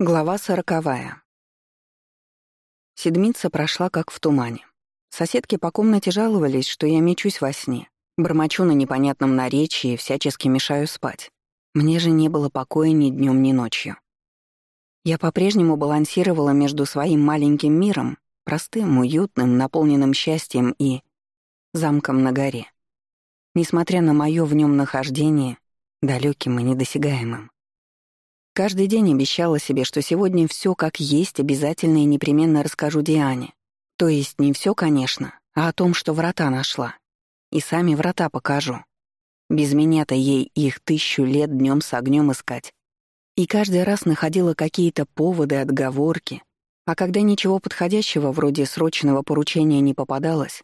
Глава сороковая. Седмица прошла как в тумане. Соседки по комнате жаловались, что я мечусь во сне, бормочу на непонятном наречии и всячески мешаю спать. Мне же не было покоя ни днем, ни ночью. Я по-прежнему балансировала между своим маленьким миром, простым, уютным, наполненным счастьем и замком на горе. Несмотря на мое в нем нахождение, далеким и недосягаемым. Каждый день обещала себе, что сегодня все как есть обязательно и непременно расскажу Диане. То есть не все, конечно, а о том, что врата нашла. И сами врата покажу. Без меня-то ей их тысячу лет днем с огнем искать. И каждый раз находила какие-то поводы, отговорки. А когда ничего подходящего вроде срочного поручения не попадалось,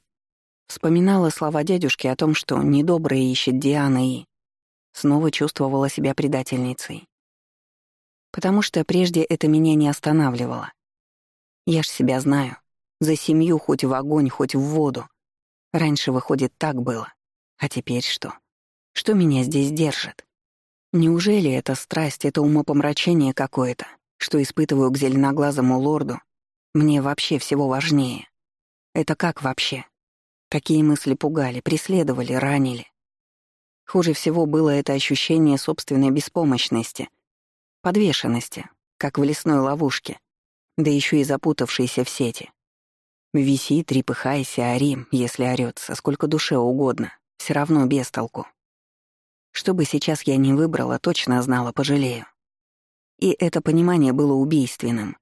вспоминала слова дядюшки о том, что недоброе ищет Диана и... Снова чувствовала себя предательницей потому что прежде это меня не останавливало. Я ж себя знаю. За семью хоть в огонь, хоть в воду. Раньше, выходит, так было. А теперь что? Что меня здесь держит? Неужели эта страсть, это умопомрачение какое-то, что испытываю к зеленоглазому лорду, мне вообще всего важнее? Это как вообще? Какие мысли пугали, преследовали, ранили? Хуже всего было это ощущение собственной беспомощности — подвешенности, как в лесной ловушке, да еще и запутавшейся в сети. Виси, трепыхайся, ори, если орётся, сколько душе угодно, все равно без толку. Что бы сейчас я ни выбрала, точно знала, пожалею. И это понимание было убийственным.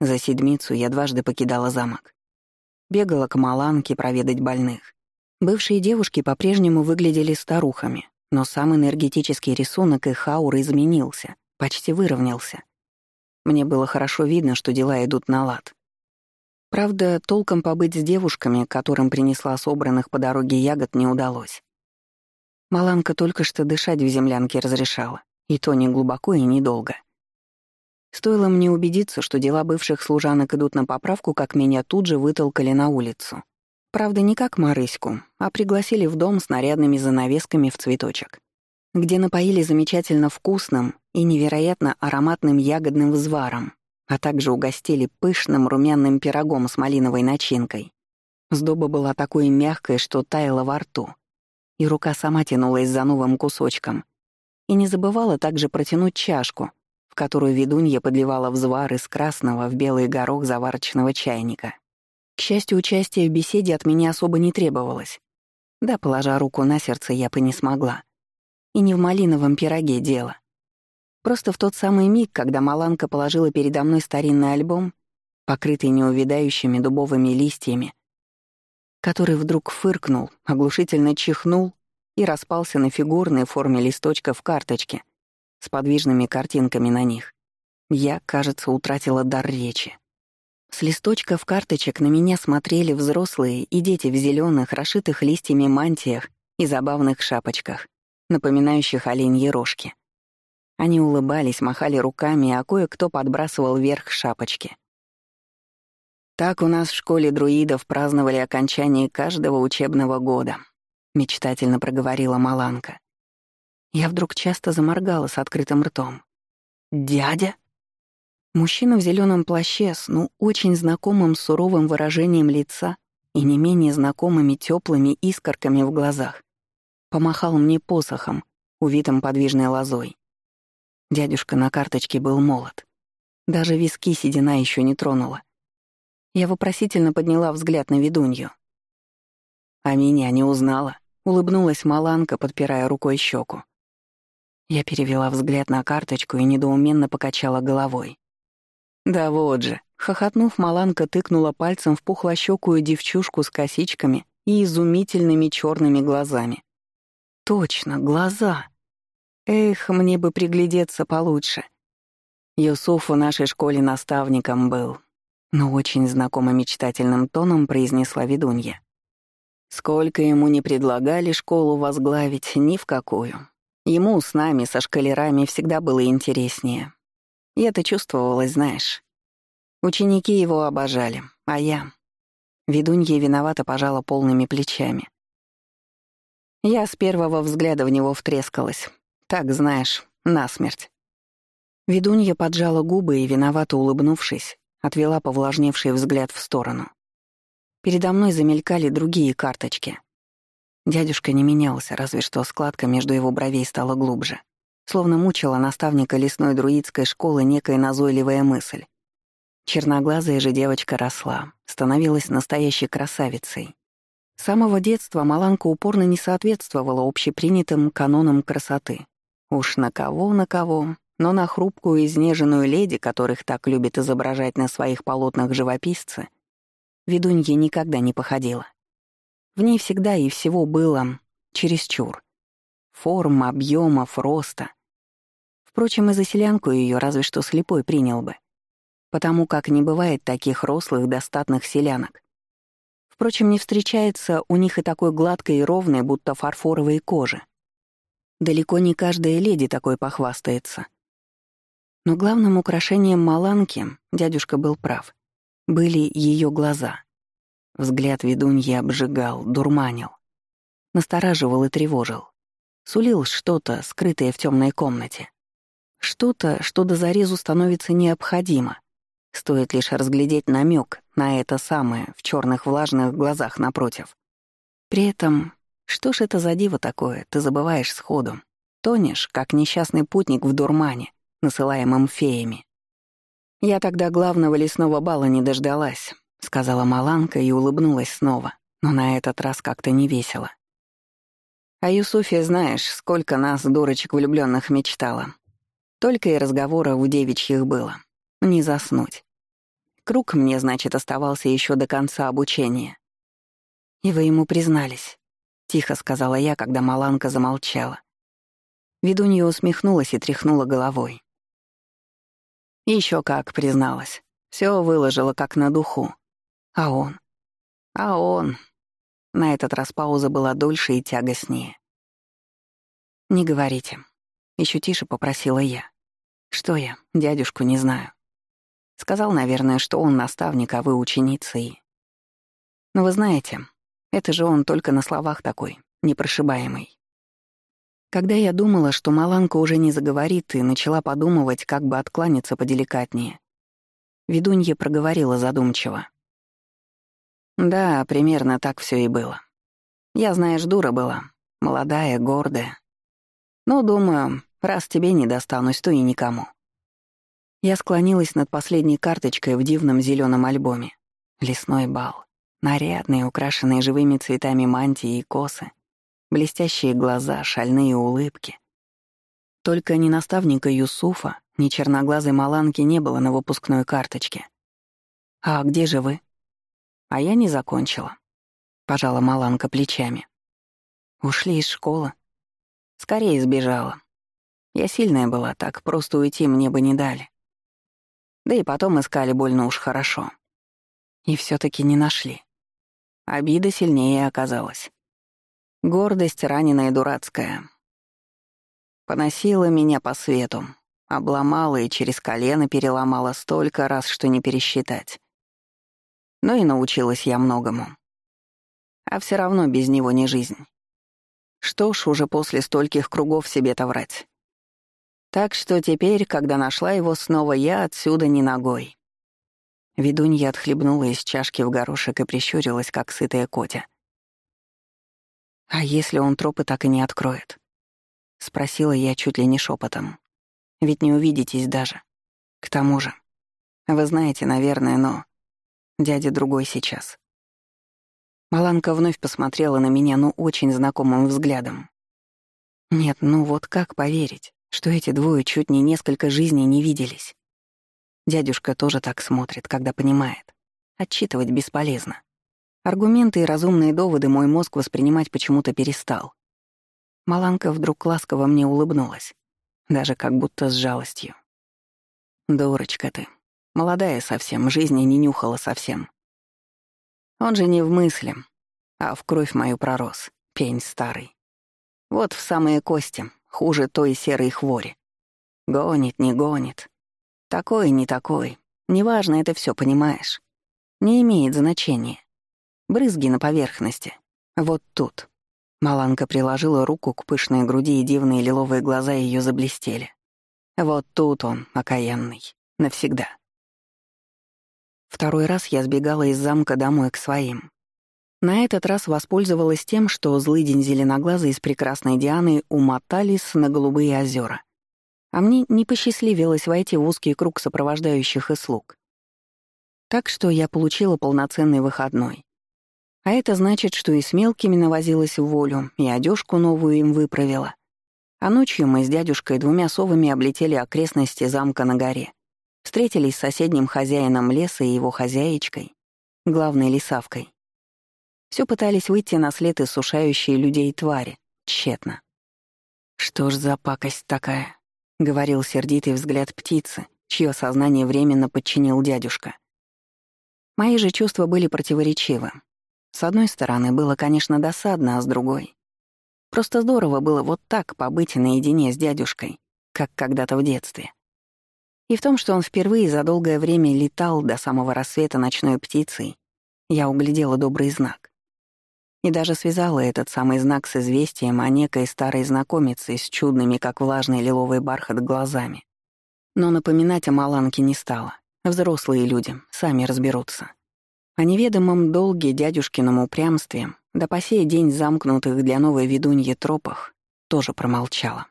За седмицу я дважды покидала замок. Бегала к Маланке проведать больных. Бывшие девушки по-прежнему выглядели старухами, но сам энергетический рисунок их ауры изменился, почти выровнялся. Мне было хорошо видно, что дела идут на лад. Правда, толком побыть с девушками, которым принесла собранных по дороге ягод, не удалось. Маланка только что дышать в землянке разрешала, и то не глубоко и недолго. Стоило мне убедиться, что дела бывших служанок идут на поправку, как меня тут же вытолкали на улицу. Правда, не как Марыську, а пригласили в дом с нарядными занавесками в цветочек где напоили замечательно вкусным и невероятно ароматным ягодным взваром, а также угостили пышным румяным пирогом с малиновой начинкой. Сдоба была такой мягкой, что таяла во рту, и рука сама тянулась за новым кусочком. И не забывала также протянуть чашку, в которую ведунья подливала взвар из красного в белый горох заварочного чайника. К счастью, участие в беседе от меня особо не требовалось. Да, положа руку на сердце, я бы не смогла. И не в малиновом пироге дело. Просто в тот самый миг, когда Маланка положила передо мной старинный альбом, покрытый неувядающими дубовыми листьями, который вдруг фыркнул, оглушительно чихнул и распался на фигурной форме листочка в карточке с подвижными картинками на них. Я, кажется, утратила дар речи. С листочков карточек на меня смотрели взрослые и дети в зеленых, расшитых листьями мантиях и забавных шапочках напоминающих оленьи рожки. Они улыбались, махали руками, а кое-кто подбрасывал вверх шапочки. Так у нас в школе друидов праздновали окончание каждого учебного года, мечтательно проговорила Маланка. Я вдруг часто заморгала с открытым ртом. «Дядя?» Мужчина в зеленом плаще с, ну, очень знакомым суровым выражением лица и не менее знакомыми теплыми искорками в глазах помахал мне посохом, увитым подвижной лозой. Дядюшка на карточке был молод. Даже виски седина еще не тронула. Я вопросительно подняла взгляд на ведунью. А меня не узнала. Улыбнулась Маланка, подпирая рукой щеку. Я перевела взгляд на карточку и недоуменно покачала головой. Да вот же, хохотнув, Маланка тыкнула пальцем в пухлощёкую девчушку с косичками и изумительными черными глазами. Точно, глаза. Эх, мне бы приглядеться получше. Юсуф в нашей школе наставником был, но очень знакомо мечтательным тоном произнесла ведунья. Сколько ему не предлагали школу возглавить, ни в какую. Ему с нами, со шкалерами, всегда было интереснее. И это чувствовалось, знаешь. Ученики его обожали, а я... Ведунья виновата пожала полными плечами. Я с первого взгляда в него втрескалась. Так, знаешь, насмерть. Ведунья поджала губы и, виновато улыбнувшись, отвела повлажневший взгляд в сторону. Передо мной замелькали другие карточки. Дядюшка не менялся, разве что складка между его бровей стала глубже. Словно мучила наставника лесной друидской школы некая назойливая мысль. Черноглазая же девочка росла, становилась настоящей красавицей. С самого детства Маланка упорно не соответствовала общепринятым канонам красоты. Уж на кого, на кого, но на хрупкую изнеженную леди, которых так любят изображать на своих полотнах живописцы, ведунья никогда не походила. В ней всегда и всего было чересчур. Форм, объемов, роста. Впрочем, и за селянку ее разве что слепой принял бы. Потому как не бывает таких рослых, достатных селянок. Впрочем, не встречается у них и такой гладкой и ровной, будто фарфоровой кожи. Далеко не каждая леди такой похвастается. Но главным украшением Маланки, дядюшка был прав, были ее глаза. Взгляд ведуньи обжигал, дурманил. Настораживал и тревожил. Сулил что-то, скрытое в темной комнате. Что-то, что до зарезу становится необходимо. Стоит лишь разглядеть намек на это самое в черных влажных глазах напротив. При этом, что ж это за диво такое, ты забываешь сходу. Тонешь, как несчастный путник в дурмане, насылаемым феями. «Я тогда главного лесного бала не дождалась», — сказала Маланка и улыбнулась снова, но на этот раз как-то не весело. «А Юсуфе знаешь, сколько нас, дурочек влюбленных мечтала. Только и разговоров у девичьих было. Не заснуть. Круг мне, значит, оставался еще до конца обучения. «И вы ему признались», — тихо сказала я, когда Маланка замолчала. Ведунья усмехнулась и тряхнула головой. Еще как призналась. Все выложила как на духу. А он? А он? На этот раз пауза была дольше и тягостнее. «Не говорите». Еще тише попросила я. «Что я? Дядюшку не знаю». Сказал, наверное, что он наставник, а вы ученица и... Но вы знаете, это же он только на словах такой, непрошибаемый. Когда я думала, что Маланка уже не заговорит, и начала подумывать, как бы откланяться поделикатнее, ведунья проговорила задумчиво. «Да, примерно так все и было. Я, знаешь, дура была, молодая, гордая. Но, думаю, раз тебе не достанусь, то и никому». Я склонилась над последней карточкой в дивном зеленом альбоме. Лесной бал. Нарядные, украшенные живыми цветами мантии и косы — блестящие глаза, шальные улыбки. Только ни наставника Юсуфа, ни черноглазой Маланки не было на выпускной карточке. «А где же вы?» «А я не закончила», — пожала Маланка плечами. «Ушли из школы?» «Скорее сбежала. Я сильная была, так просто уйти мне бы не дали. Да и потом искали больно уж хорошо. И все таки не нашли. Обида сильнее оказалась. Гордость раненая дурацкая. Поносила меня по свету, обломала и через колено переломала столько раз, что не пересчитать. Но и научилась я многому. А все равно без него не жизнь. Что ж, уже после стольких кругов себе-то врать. Так что теперь, когда нашла его снова, я отсюда не ногой. Ведунья отхлебнула из чашки в горошек и прищурилась, как сытая котя. «А если он тропы так и не откроет?» — спросила я чуть ли не шепотом. «Ведь не увидитесь даже. К тому же, вы знаете, наверное, но дядя другой сейчас». Маланка вновь посмотрела на меня, ну, очень знакомым взглядом. Нет, ну вот как поверить, что эти двое чуть не несколько жизней не виделись? Дядюшка тоже так смотрит, когда понимает. Отчитывать бесполезно. Аргументы и разумные доводы мой мозг воспринимать почему-то перестал. Маланка вдруг ласково мне улыбнулась, даже как будто с жалостью. «Дурочка ты. Молодая совсем, жизни не нюхала совсем. Он же не в мысли, а в кровь мою пророс, пень старый. Вот в самые кости, хуже той серой хвори. Гонит, не гонит. Такой, не такой. Неважно это все, понимаешь. Не имеет значения. Брызги на поверхности. Вот тут. Маланка приложила руку к пышной груди, и дивные лиловые глаза ее заблестели. Вот тут он, окаянный, навсегда. Второй раз я сбегала из замка домой к своим. На этот раз воспользовалась тем, что злый день зеленоглазый с прекрасной Дианой умотались на голубые озера. А мне не посчастливилось войти в узкий круг сопровождающих и слуг. Так что я получила полноценный выходной. А это значит, что и с мелкими навозилась в волю, и одежку новую им выправила. А ночью мы с дядюшкой двумя совами облетели окрестности замка на горе. Встретились с соседним хозяином леса и его хозяечкой, главной лесавкой. Все пытались выйти на след иссушающие людей твари. Тщетно. «Что ж за пакость такая?» — говорил сердитый взгляд птицы, чье сознание временно подчинил дядюшка. Мои же чувства были противоречивы. С одной стороны, было, конечно, досадно, а с другой... Просто здорово было вот так побыть наедине с дядюшкой, как когда-то в детстве. И в том, что он впервые за долгое время летал до самого рассвета ночной птицей, я углядела добрый знак. И даже связала этот самый знак с известием о некой старой знакомице с чудными, как влажный лиловый бархат, глазами. Но напоминать о Маланке не стала. Взрослые люди, сами разберутся. О неведомом долге дядюшкином упрямстве, да по сей день замкнутых для новой ведуньи тропах, тоже промолчала.